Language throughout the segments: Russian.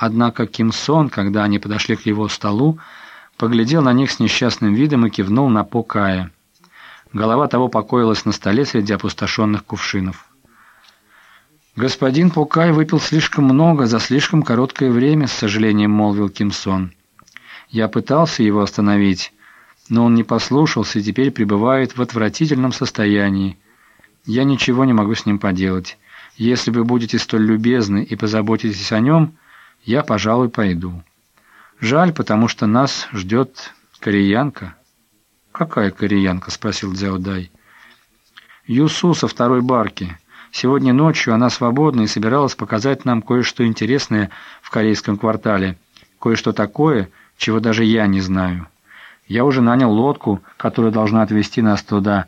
Однако Ким Сон, когда они подошли к его столу, поглядел на них с несчастным видом и кивнул на Покая. Голова того покоилась на столе среди опустошенных кувшинов. «Господин Покай выпил слишком много за слишком короткое время», — с сожалением молвил Ким Сон. «Я пытался его остановить, но он не послушался и теперь пребывает в отвратительном состоянии. Я ничего не могу с ним поделать. Если вы будете столь любезны и позаботитесь о нем, я, пожалуй, пойду. Жаль, потому что нас ждет кореянка». «Какая кореянка?» — спросил Дзяудай. «Юсу со второй барки. Сегодня ночью она свободна и собиралась показать нам кое-что интересное в корейском квартале. Кое-что такое, чего даже я не знаю». Я уже нанял лодку, которая должна отвезти нас туда,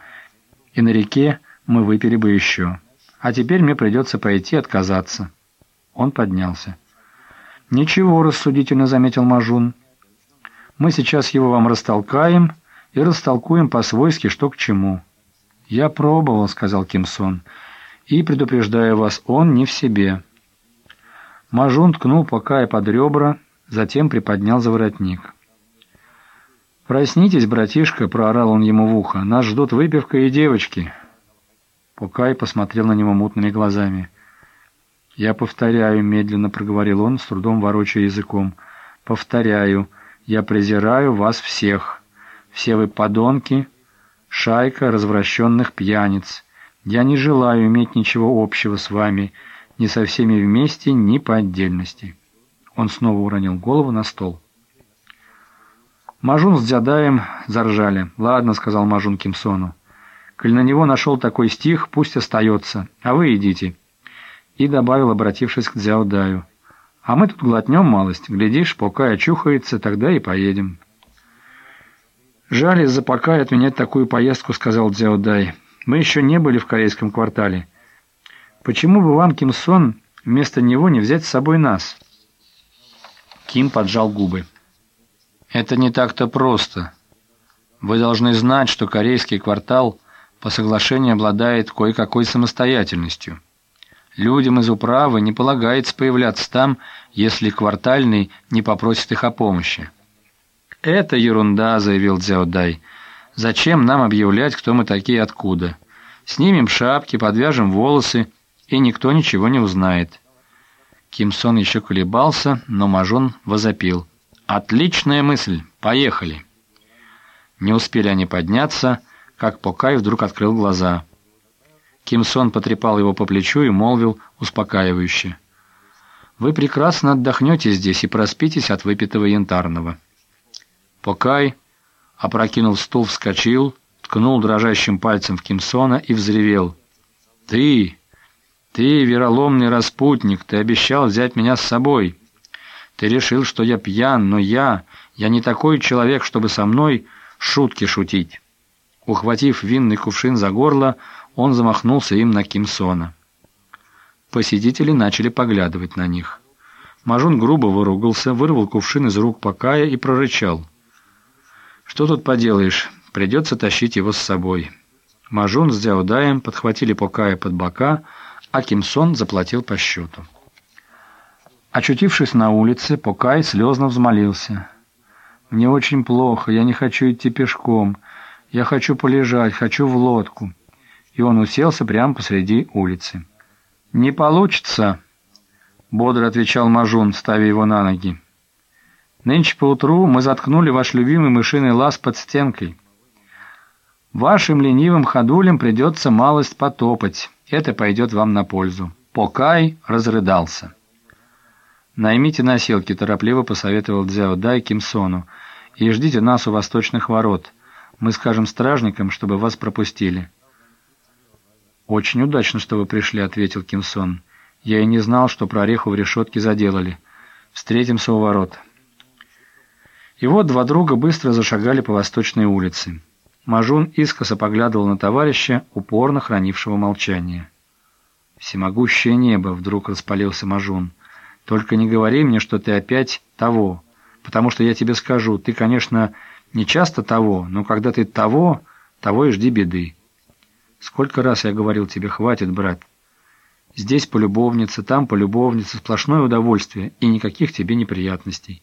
и на реке мы выпили бы еще. А теперь мне придется пойти отказаться». Он поднялся. «Ничего», — рассудительно заметил Мажун. «Мы сейчас его вам растолкаем и растолкуем по-свойски, что к чему». «Я пробовал», — сказал Кимсон, — «и, предупреждаю вас, он не в себе». Мажун ткнул Покая под ребра, затем приподнял за воротник. «Проснитесь, братишка!» — проорал он ему в ухо. «Нас ждут выпивка и девочки!» Пукай посмотрел на него мутными глазами. «Я повторяю», — медленно проговорил он, с трудом ворочая языком. «Повторяю, я презираю вас всех. Все вы подонки, шайка развращенных пьяниц. Я не желаю иметь ничего общего с вами, ни со всеми вместе, ни по отдельности». Он снова уронил голову на стол. Мажун с Дзядаем заржали. «Ладно», — сказал Мажун Кимсону. «Коль на него нашел такой стих, пусть остается, а вы идите». И добавил, обратившись к Дзяудаю. «А мы тут глотнем малость. Глядишь, пока очухается, тогда и поедем». «Жаль из-за пока отменять такую поездку», — сказал Дзяудай. «Мы еще не были в корейском квартале. Почему бы вам, Ким Сон, вместо него не взять с собой нас?» Ким поджал губы. Это не так-то просто. Вы должны знать, что корейский квартал по соглашению обладает кое-какой самостоятельностью. Людям из управы не полагается появляться там, если квартальный не попросит их о помощи. «Это ерунда», — заявил Дзяодай. «Зачем нам объявлять, кто мы такие откуда? Снимем шапки, подвяжем волосы, и никто ничего не узнает». Кимсон еще колебался, но Мажон возопил. «Отличная мысль! Поехали!» Не успели они подняться, как Покай вдруг открыл глаза. Кимсон потрепал его по плечу и молвил успокаивающе. «Вы прекрасно отдохнете здесь и проспитесь от выпитого янтарного». Покай, опрокинув стул, вскочил, ткнул дрожащим пальцем в Кимсона и взревел. «Ты! Ты, вероломный распутник, ты обещал взять меня с собой!» Ты решил, что я пьян, но я... Я не такой человек, чтобы со мной шутки шутить». Ухватив винный кувшин за горло, он замахнулся им на Кимсона. Посетители начали поглядывать на них. Мажун грубо выругался, вырвал кувшин из рук Покая и прорычал. «Что тут поделаешь? Придется тащить его с собой». Мажун с Дзяудаем подхватили Покая под бока, а Кимсон заплатил по счету. Очутившись на улице, Покай слезно взмолился. «Мне очень плохо, я не хочу идти пешком. Я хочу полежать, хочу в лодку». И он уселся прямо посреди улицы. «Не получится», — бодро отвечал Мажун, ставя его на ноги. «Нынче поутру мы заткнули ваш любимый мышиный лаз под стенкой. Вашим ленивым ходулям придется малость потопать. Это пойдет вам на пользу». Покай разрыдался. «Наймите носилки», — торопливо посоветовал Дзяо Дай Кимсону, «и ждите нас у восточных ворот. Мы скажем стражникам, чтобы вас пропустили». «Очень удачно, что вы пришли», — ответил Кимсон. «Я и не знал, что прореху в решетке заделали. Встретимся у ворот». И вот два друга быстро зашагали по восточной улице. Мажун искоса поглядывал на товарища, упорно хранившего молчание. «Всемогущее небо!» — вдруг распалился Мажун — только не говори мне, что ты опять того, потому что я тебе скажу, ты, конечно, не часто того, но когда ты того, того и жди беды. Сколько раз я говорил тебе, хватит, брат. Здесь полюбовница, там полюбовница, сплошное удовольствие и никаких тебе неприятностей.